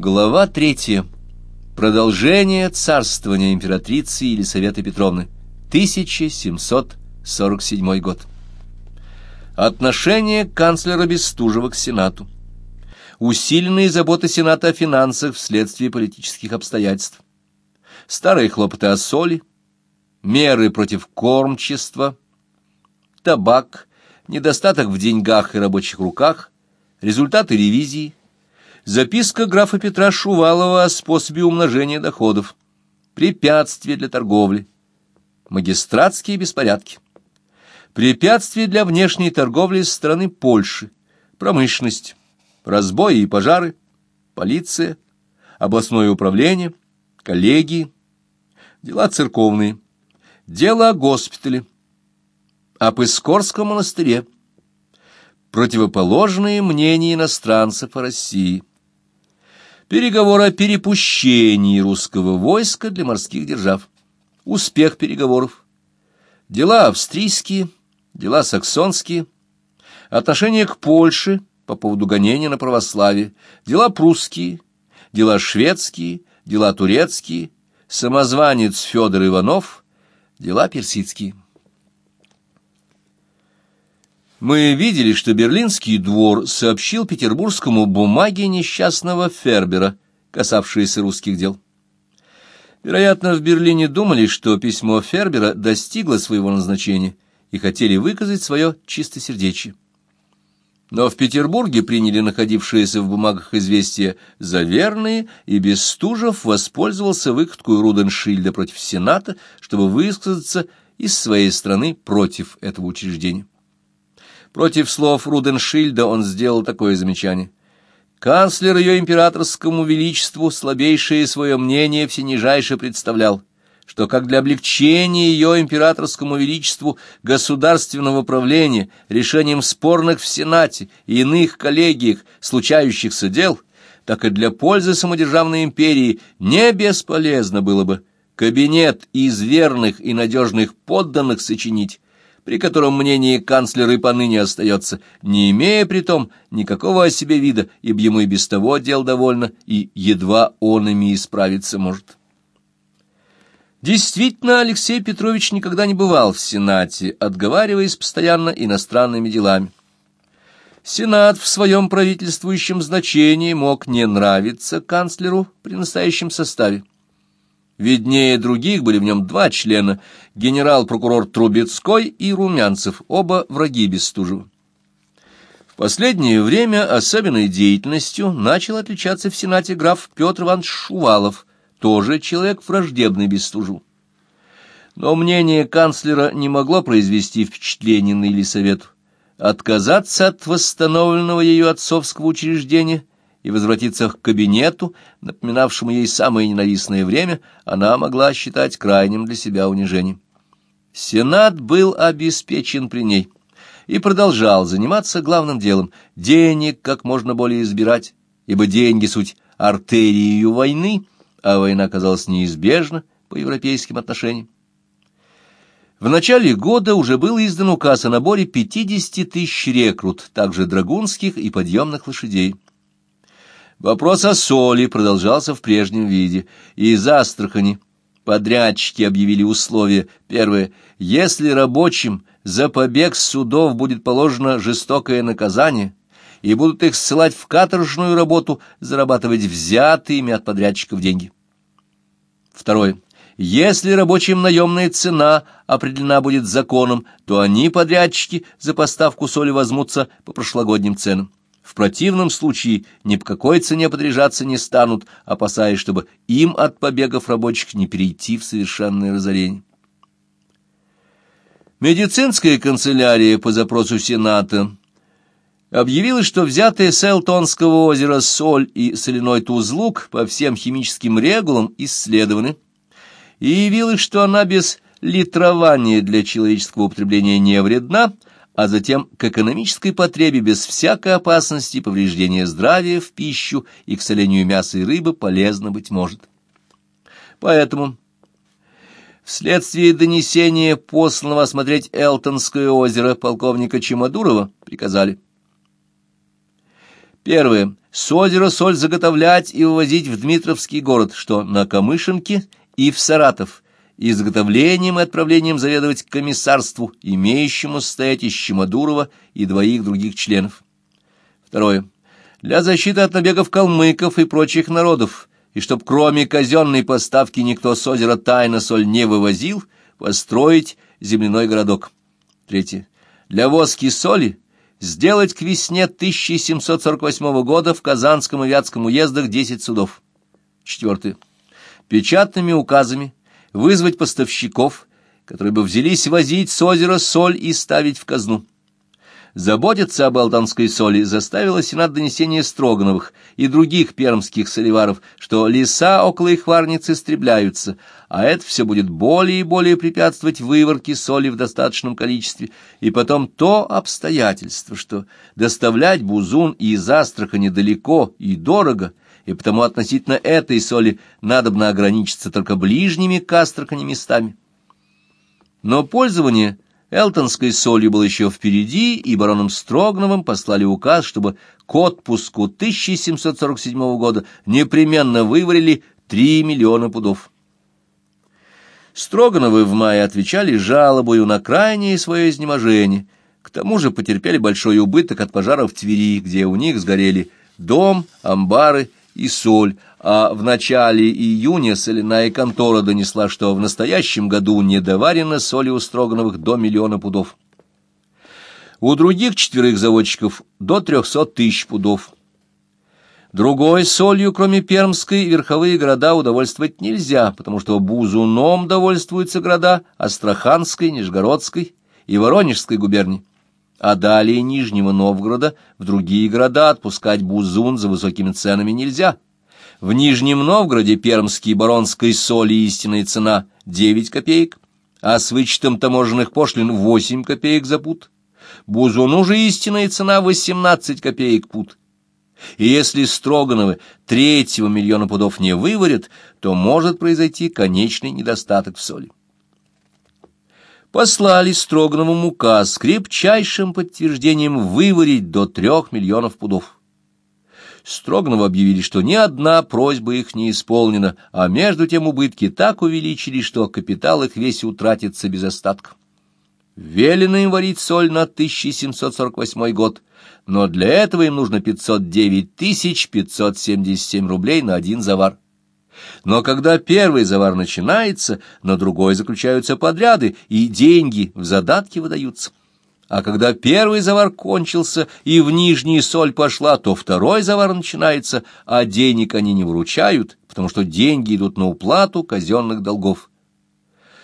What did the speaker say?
Глава третья. Продолжение царствования императрицы Елисаветы Петровны. 1747 год. Отношение канцлера Бестужева к Сенату. Усиленные заботы Сената о финансах вследствие политических обстоятельств. Старые хлопоты о соли. Меры против кормчества. Табак. Недостаток в деньгах и рабочих руках. Результаты ревизии Записка графа Петра Шувалова о способе умножения доходов. Препятствия для торговли. Магистратские беспорядки. Препятствия для внешней торговли со стороны Польши. Промышленность. Разбои и пожары. Полиция. Областное управление. Коллегии. Дела церковные. Дело о госпитале. Об Искорском монастыре. Противоположные мнения иностранцев о России. Переговоры о перепущении русского войска для морских держав. Успех переговоров. Дела австрийские, дела саксонские. Отношение к Польше по поводу гонения на православие. Дела прусские, дела шведские, дела турецкие. Самозванец Федор Иванов, дела персидские. Мы видели, что Берлинский двор сообщил петербургскому бумаге несчастного Фербера, касавшиеся русских дел. Вероятно, в Берлине думали, что письмо Фербера достигло своего назначения и хотели выказать свое чистосердечие. Но в Петербурге приняли находившиеся в бумагах известия за верные, и Бестужев воспользовался выкаткой Руденшильда против Сената, чтобы высказаться из своей страны против этого учреждения. Против слов Руденшильда он сделал такое замечание. Канцлер ее императорскому величеству слабейшее свое мнение всенижайше представлял, что как для облегчения ее императорскому величеству государственного правления решением спорных в Сенате и иных коллегиях случающихся дел, так и для пользы самодержавной империи не бесполезно было бы кабинет из верных и надежных подданных сочинить, при котором мнение канцлера и поныне остается, не имея при том никакого о себе вида, ибо ему и без того дел довольно, и едва он ими исправиться может. Действительно, Алексей Петрович никогда не бывал в Сенате, отговариваясь постоянно иностранными делами. Сенат в своем правительствующем значении мог не нравиться канцлеру при настоящем составе. Виднее других были в нем два члена — генерал-прокурор Трубецкой и Румянцев, оба враги Бестужева. В последнее время особенной деятельностью начал отличаться в Сенате граф Петр Иванович Шувалов, тоже человек враждебный Бестужеву. Но мнение канцлера не могло произвести впечатление на Елисавету. Отказаться от восстановленного ее отцовского учреждения и возвратиться к кабинету, напоминавшему ей самое ненавистное время, она могла считать крайним для себя унижением. Сенат был обеспечен при ней и продолжал заниматься главным делом — денег как можно более избирать, ибо деньги — суть артерию войны, а война казалась неизбежна по европейским отношениям. В начале года уже был издан указ о наборе 50 тысяч рекрут, также драгунских и подъемных лошадей. Вопрос о соли продолжался в прежнем виде, и из Астрахани подрядчики объявили условия. Первое. Если рабочим за побег с судов будет положено жестокое наказание, и будут их ссылать в каторжную работу, зарабатывать взятые ими от подрядчиков деньги. Второе. Если рабочим наемная цена определена будет законом, то они, подрядчики, за поставку соли возьмутся по прошлогодним ценам. В противном случае ни по какой цене подряжаться не станут, опасаясь, чтобы им от побегов рабочих не перейти в совершенное разорение. Медицинская канцелярия по запросу Сената объявила, что взятые с Элтонского озера соль и соляной тузлук по всем химическим регулам исследованы, и явилось, что она без литрования для человеческого употребления не вредна, а затем к экономической потребе без всякой опасности повреждения здравия в пищу и к солению мяса и рыбы полезно быть может. Поэтому вследствие донесения посланного осмотреть Элтонское озеро полковника Чемодурова приказали Первое. с озера соль заготовлять и вывозить в Дмитровский город, что на Камышинке и в Саратов, изготовлением и отправлением заведовать комиссарству, имеющему стоять из Чемодурова и двоих других членов. Второе. Для защиты от набегов калмыков и прочих народов, и чтоб кроме казенной поставки никто с озера тайно соль не вывозил, построить земляной городок. Третье. Для воски соли сделать к весне 1748 года в Казанском и Вятском уездах 10 судов. Четвертое. Печатными указами вызвать поставщиков, которые бы взялись возить с озера соль и ставить в казну. Заботиться об алтанской соли заставило Сенат донесение Строгановых и других пермских соливаров, что леса около их варниц истребляются, а это все будет более и более препятствовать выворке соли в достаточном количестве, и потом то обстоятельство, что доставлять бузун из Астрахани далеко и дорого, и потому относительно этой соли надобно ограничиться только ближними к Астрахани местами. Но пользование Элтонской солью был еще впереди, и бароном Строгновым послали указ, чтобы к отпуску 1747 года непременно выварили 3 миллиона пудов. Строгановы в мае отвечали жалобою на крайнее свое изнеможение. К тому же потерпели большой убыток от пожара в Твери, где у них сгорели дом, амбары и соль, а в начале июня соляная контора донесла, что в настоящем году недоварено соли у Строгановых до миллиона пудов. У других четверых заводчиков до трехсот тысяч пудов. Другой солью, кроме Пермской, верховые города удовольствовать нельзя, потому что бузуном довольствуются города Астраханской, Нижегородской и Воронежской губернии. А далее Нижнего Новгорода в другие города отпускать бузун за высокими ценами нельзя. В Нижнем Новгороде пермский баронской соли истинная цена 9 копеек, а с вычетом таможенных пошлин 8 копеек за пуд. Бузуну же истинная цена 18 копеек пуд. И если Строгановы третьего миллиона пудов не выварят, то может произойти конечный недостаток в соли. Послали Строгановым указ с крепчайшим подтверждением выварить до трех миллионов пудов. Строганово объявили, что ни одна просьба их не исполнена, а между тем убытки так увеличили, что капитал их весь утратится без остатка. Велено им варить соль на 1748 год, но для этого им нужно 509 577 рублей на один завар. Но когда первый завар начинается, на другой заключаются подряды, и деньги в задатки выдаются. А когда первый завар кончился и в нижний соль пошла, то второй завар начинается, а денег они не вручают, потому что деньги идут на уплату казенных долгов.